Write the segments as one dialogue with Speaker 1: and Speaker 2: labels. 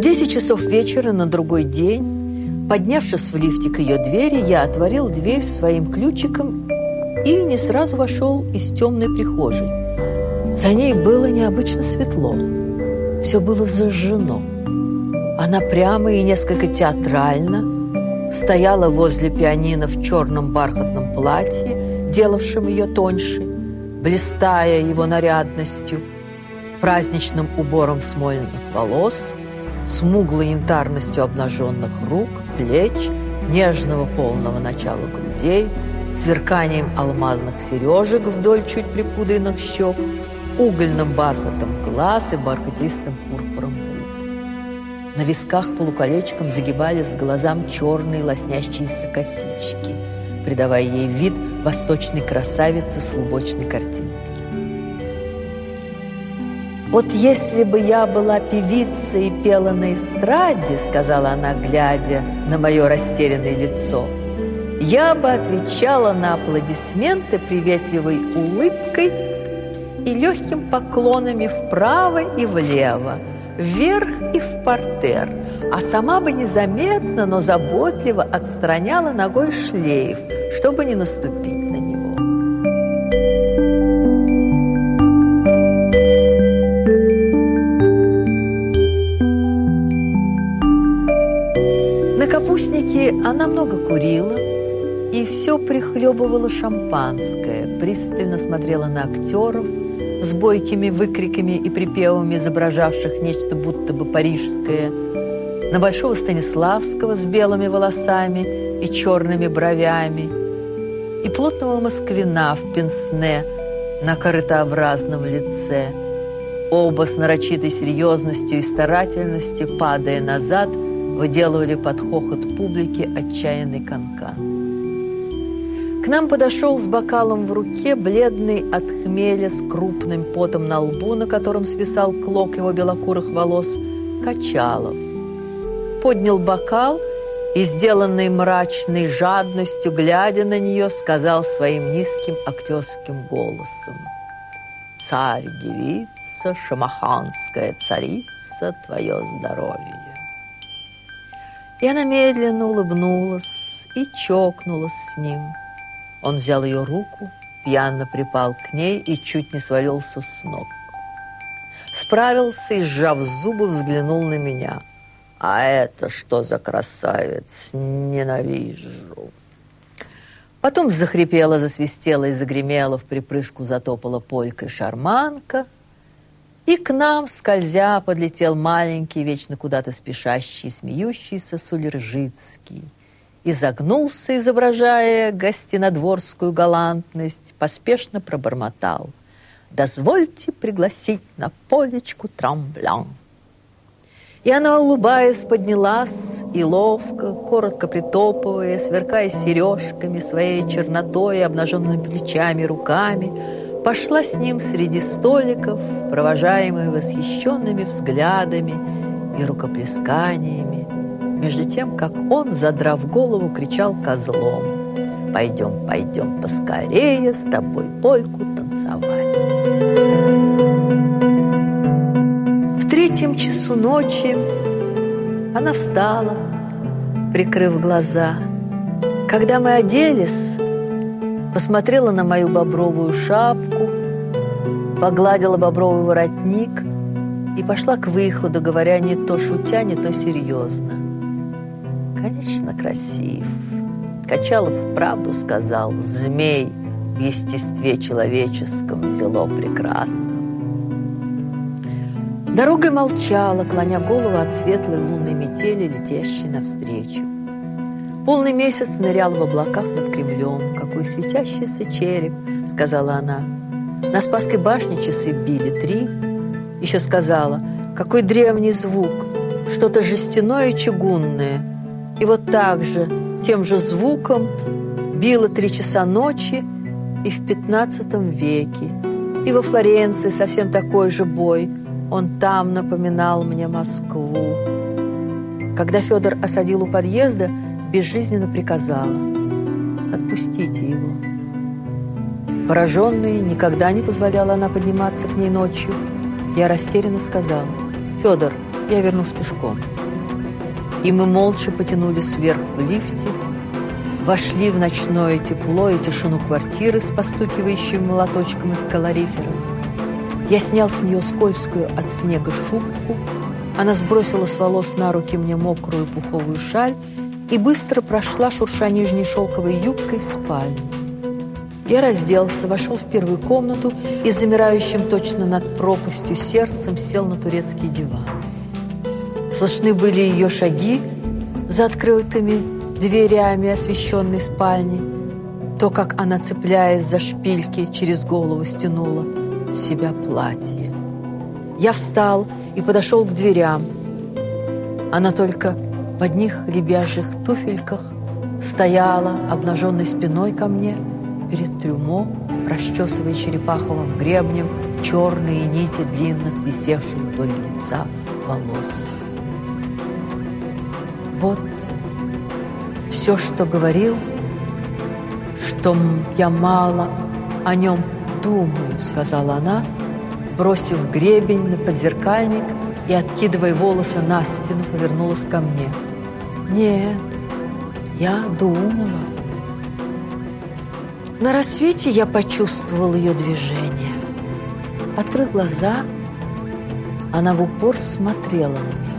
Speaker 1: В 10 часов вечера на другой день, поднявшись в лифте к ее двери, я отворил дверь своим ключиком и не сразу вошел из темной прихожей. За ней было необычно светло. Все было зажжено. Она прямо и несколько театрально стояла возле пианино в черном бархатном платье, делавшем ее тоньше, блистая его нарядностью, праздничным убором смольных волос, смуглой янтарностью обнаженных рук, плеч, нежного полного начала грудей, сверканием алмазных сережек вдоль чуть припудренных щек, угольным бархатом глаз и бархатистым пурпуром губ. На висках полуколечком загибались глазам черные лоснящиеся косички, придавая ей вид восточной красавицы с лубочной картинки. «Вот если бы я была певицей и пела на эстраде, — сказала она, глядя на мое растерянное лицо, — я бы отвечала на аплодисменты приветливой улыбкой и легким поклонами вправо и влево, вверх и в портер, а сама бы незаметно, но заботливо отстраняла ногой шлейф, чтобы не наступить она много курила и все прихлебывала шампанское, пристально смотрела на актеров с бойкими выкриками и припевами, изображавших нечто будто бы парижское, на Большого Станиславского с белыми волосами и черными бровями, и плотного москвина в пенсне на корытообразном лице. Оба с нарочитой серьезностью и старательностью, падая назад, выделывали под хохот публики отчаянный канкан. К нам подошел с бокалом в руке, бледный от хмеля, с крупным потом на лбу, на котором свисал клок его белокурых волос, Качалов. Поднял бокал и, сделанный мрачной жадностью, глядя на нее, сказал своим низким актерским голосом. «Царь-девица, шамаханская царица, твое здоровье!» И она медленно улыбнулась и чокнулась с ним – он взял ее руку, пьяно припал к ней и чуть не свалился с ног. Справился и, сжав зубы, взглянул на меня. «А это что за красавец? Ненавижу!» Потом захрипела, засвистела и загремела, в припрыжку затопала полькой шарманка. И к нам, скользя, подлетел маленький, вечно куда-то спешащий, смеющийся Сулержицкий – изогнулся, изображая гостинодворскую галантность, поспешно пробормотал. «Дозвольте пригласить на полечку трамблян». И она, улыбаясь, поднялась и ловко, коротко притопывая, сверкая сережками, своей чернотой и обнаженными плечами, руками, пошла с ним среди столиков, провожаемые восхищенными взглядами и рукоплесканиями, между тем, как он, задрав голову, кричал козлом. «Пойдем, пойдем поскорее с тобой польку танцевать». В третьем часу ночи она встала, прикрыв глаза. Когда мы оделись, посмотрела на мою бобровую шапку, погладила бобровый воротник и пошла к выходу, говоря не то шутя, не то серьезно. Конечно, красив. Качалов правду сказал, змей в естестве человеческом зело прекрасно. Дорога молчала, клоня голову от светлой лунной метели, летящей навстречу. Полный месяц нырял в облаках над Кремлем. «Какой светящийся череп!» — сказала она. На Спасской башне часы били три. Еще сказала, какой древний звук, что-то жестяное и чугунное — и вот так же, тем же звуком, било три часа ночи и в пятнадцатом веке. И во Флоренции совсем такой же бой. Он там напоминал мне Москву. Когда Федор осадил у подъезда, безжизненно приказала «Отпустите его». Пораженный, никогда не позволяла она подниматься к ней ночью. Я растерянно сказала «Федор, я вернулся пешком. И мы молча потянулись вверх в лифте, вошли в ночное тепло и тишину квартиры с постукивающими молоточками в калориферах. Я снял с нее скользкую от снега шубку, она сбросила с волос на руки мне мокрую пуховую шаль и быстро прошла, шурша нижней шелковой юбкой, в спальню. Я разделся, вошел в первую комнату и замирающим точно над пропастью сердцем сел на турецкий диван. Слышны были ее шаги за открытыми дверями освещенной спальни, то, как она, цепляясь за шпильки, через голову стянула себя платье. Я встал и подошел к дверям. Она только в одних лебяжьих туфельках стояла обнаженной спиной ко мне – перед трюмо, расчесывая черепаховым гребнем черные нити длинных, висевших вдоль лица волос. Вот все, что говорил, что я мало о нем думаю, сказала она, бросив гребень на подзеркальник и, откидывая волосы на спину, повернулась ко мне. Нет, я думала. На рассвете я почувствовал ее движение. Открыл глаза, она в упор смотрела на меня.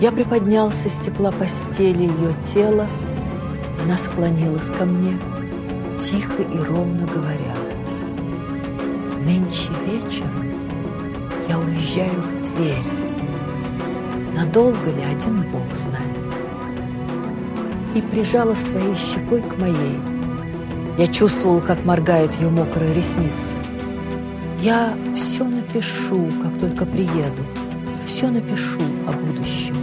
Speaker 1: Я приподнялся с тепла постели ее тела, она склонилась ко мне, тихо и ровно говоря. Нынче вечером я уезжаю в Тверь. Надолго ли, один Бог знает и прижала своей щекой к моей. Я чувствовал, как моргает ее мокрая ресница. Я все напишу, как только приеду. Все напишу о будущем.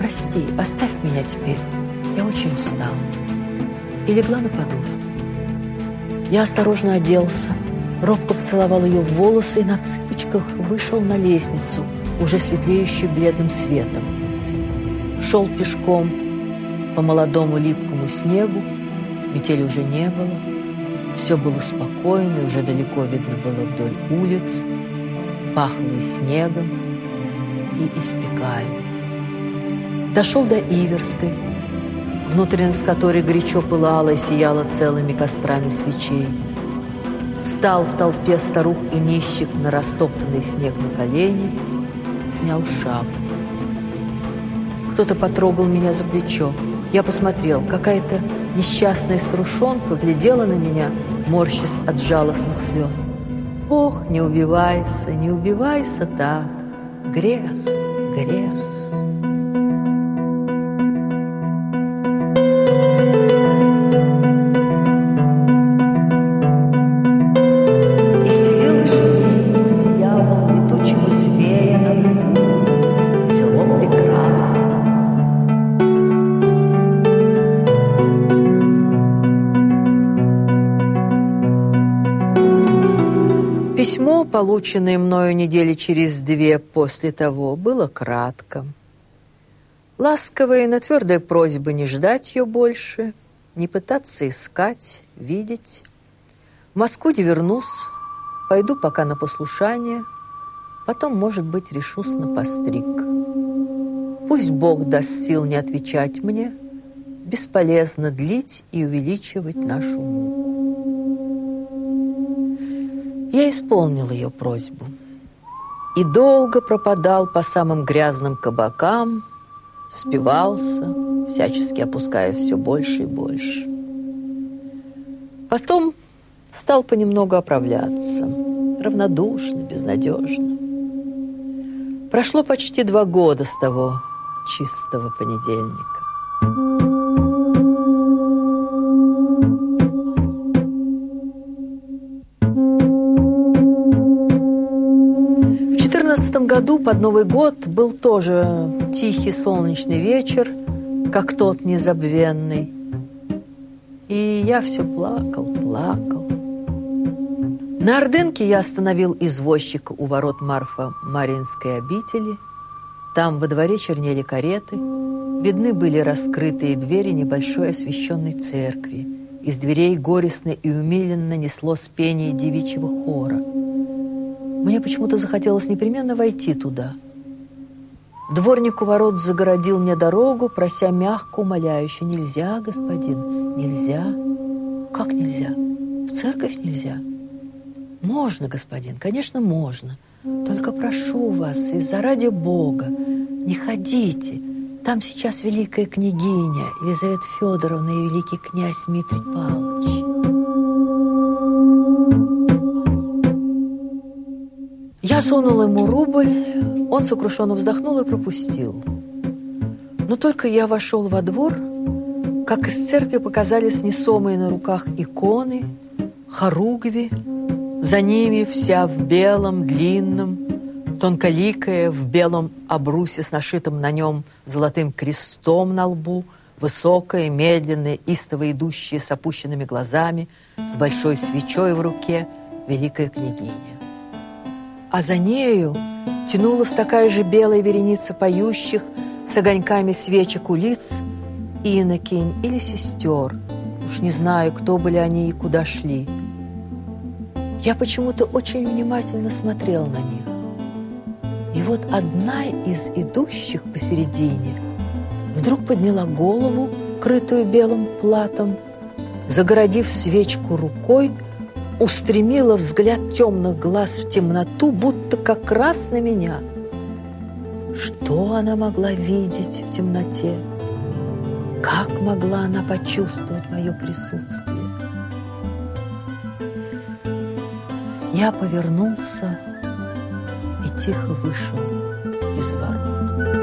Speaker 1: Прости, оставь меня теперь. Я очень устала. И легла на подушку. Я осторожно оделся, робко поцеловал ее в волосы и на цыпочках вышел на лестницу, уже светлеющую бледным светом. Шел пешком, по молодому липкому снегу, метели уже не было, все было спокойно, и уже далеко видно было вдоль улиц, пахло и снегом, и испекаем. Дошел до Иверской, внутренность которой горячо пылала и сияла целыми кострами свечей. Встал в толпе старух и нищих на растоптанный снег на колени, снял шапку. Кто-то потрогал меня за плечо. Я посмотрел, какая-то несчастная струшонка глядела на меня, морщась от жалостных слез. Ох, не убивайся, не убивайся так, грех, грех. Полученное мною недели через две после того, было кратко. Ласковая, но твердая просьба не ждать ее больше, не пытаться искать, видеть. В Москву не вернусь, пойду пока на послушание, потом, может быть, решусь на постриг. Пусть Бог даст сил не отвечать мне, бесполезно длить и увеличивать нашу муку. Я исполнил ее просьбу и долго пропадал по самым грязным кабакам, спивался, всячески опуская все больше и больше. Потом стал понемногу оправляться, равнодушно, безнадежно. Прошло почти два года с того чистого понедельника. Под Новый год был тоже тихий солнечный вечер, как тот незабвенный. И я все плакал, плакал. На Ордынке я остановил извозчика у ворот Марфа Маринской обители. Там во дворе чернели кареты. Видны были раскрытые двери небольшой освященной церкви. Из дверей горестно и умиленно несло спение девичьего хора – мне почему-то захотелось непременно войти туда, Дворник у ворот загородил мне дорогу, прося мягко, умоляюще. «Нельзя, господин, нельзя». «Как нельзя? В церковь нельзя?» «Можно, господин, конечно, можно. Только прошу вас, из-за ради Бога, не ходите. Там сейчас великая княгиня Елизавета Федоровна и великий князь Дмитрий Павлович». Я ему рубль, он сокрушенно вздохнул и пропустил. Но только я вошел во двор, как из церкви показались несомые на руках иконы, хоругви, за ними вся в белом, длинном, тонколикая, в белом обрусе с нашитым на нем золотым крестом на лбу, высокая, медленная, истово идущая с опущенными глазами, с большой свечой в руке, великая княгиня. А за нею тянулась такая же белая вереница поющих с огоньками свечек у лиц, инокинь или сестер. Уж не знаю, кто были они и куда шли. Я почему-то очень внимательно смотрел на них. И вот одна из идущих посередине вдруг подняла голову, крытую белым платом, загородив свечку рукой, устремила взгляд темных глаз в темноту, будто как раз на меня. Что она могла видеть в темноте? Как могла она почувствовать мое присутствие? Я повернулся и тихо вышел из ворот.